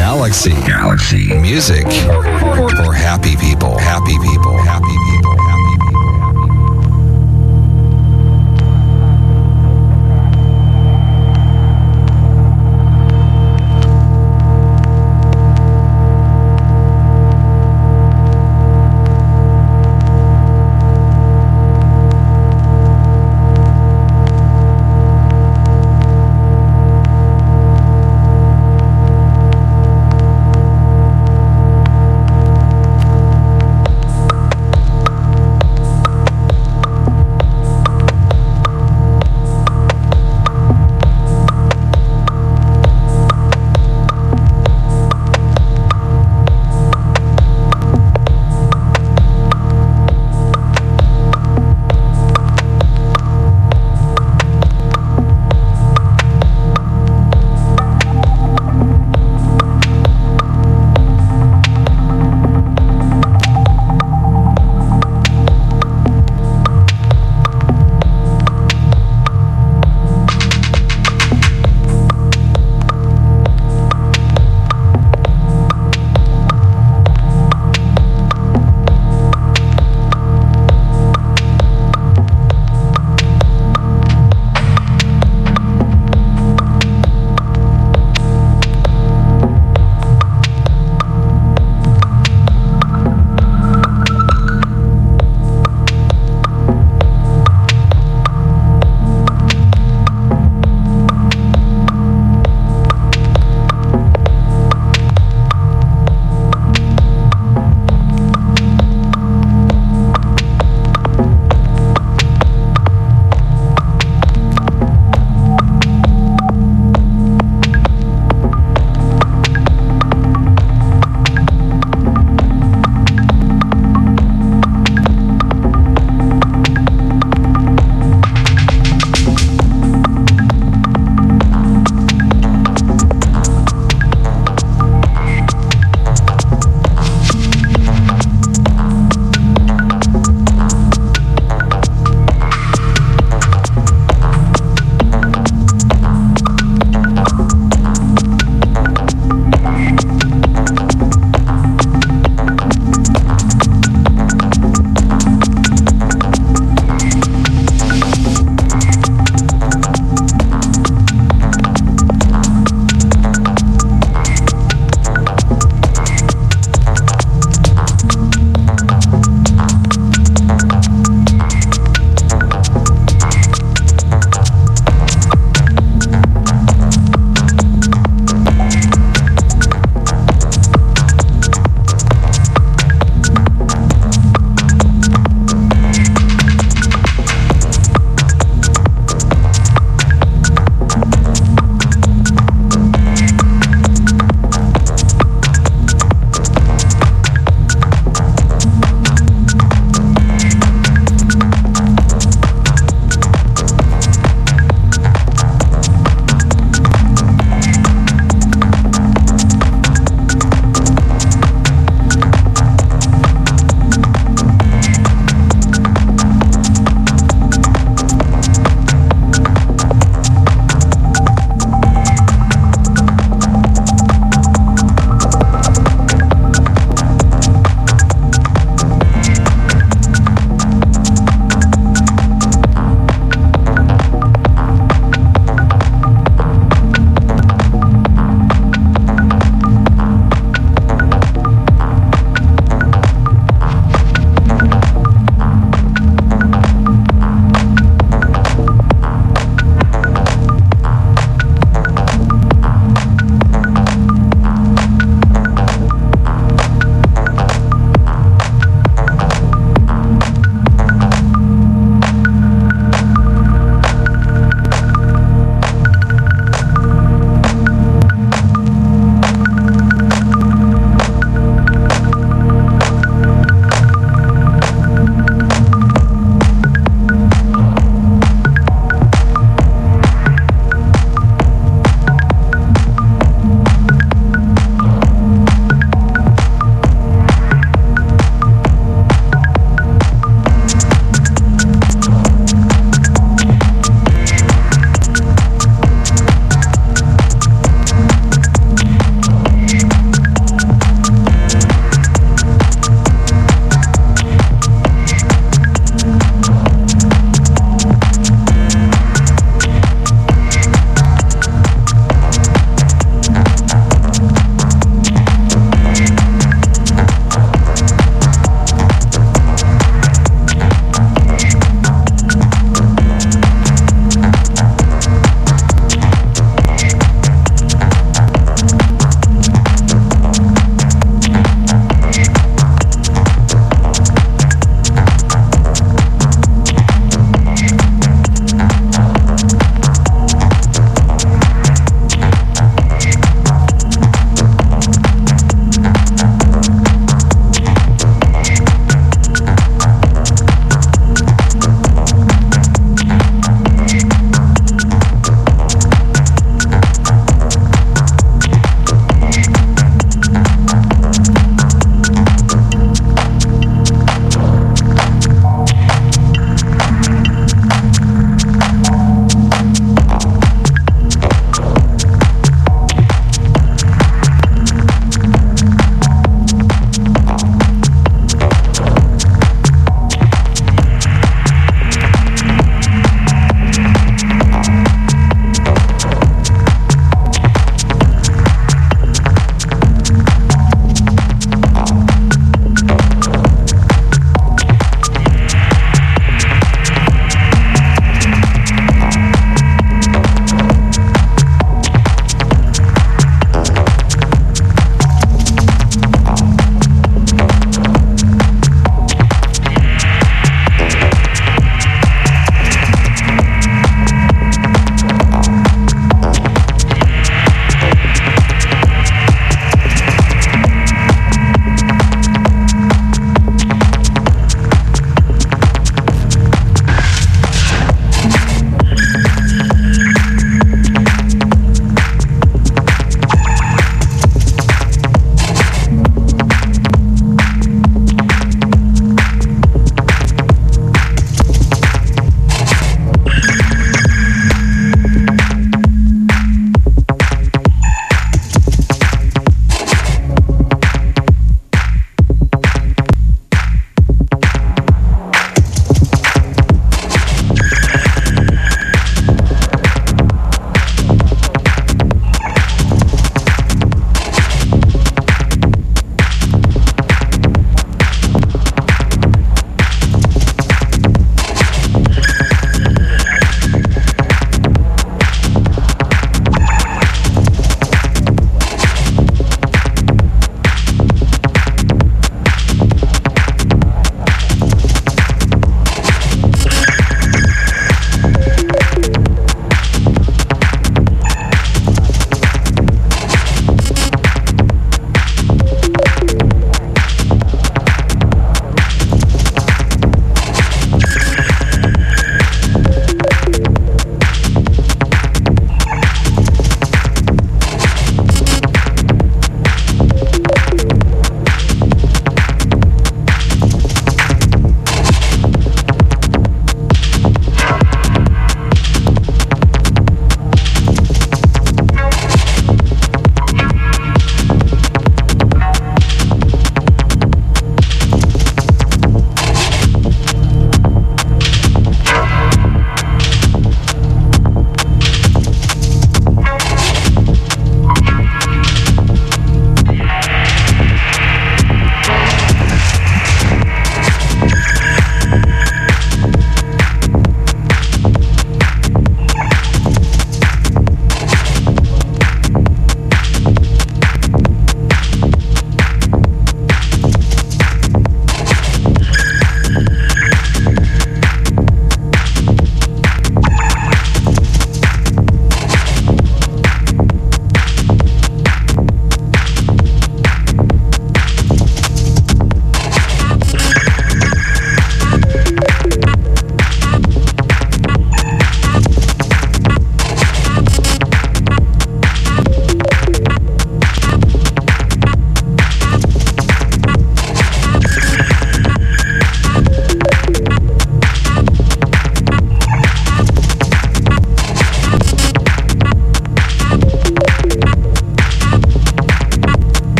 Galaxy. Galaxy. Music for, happy people. Happy people. Happy people.